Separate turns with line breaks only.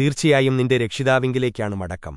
തീർച്ചയായും നിന്റെ രക്ഷിതാവിങ്കിലേക്കാണ് മടക്കം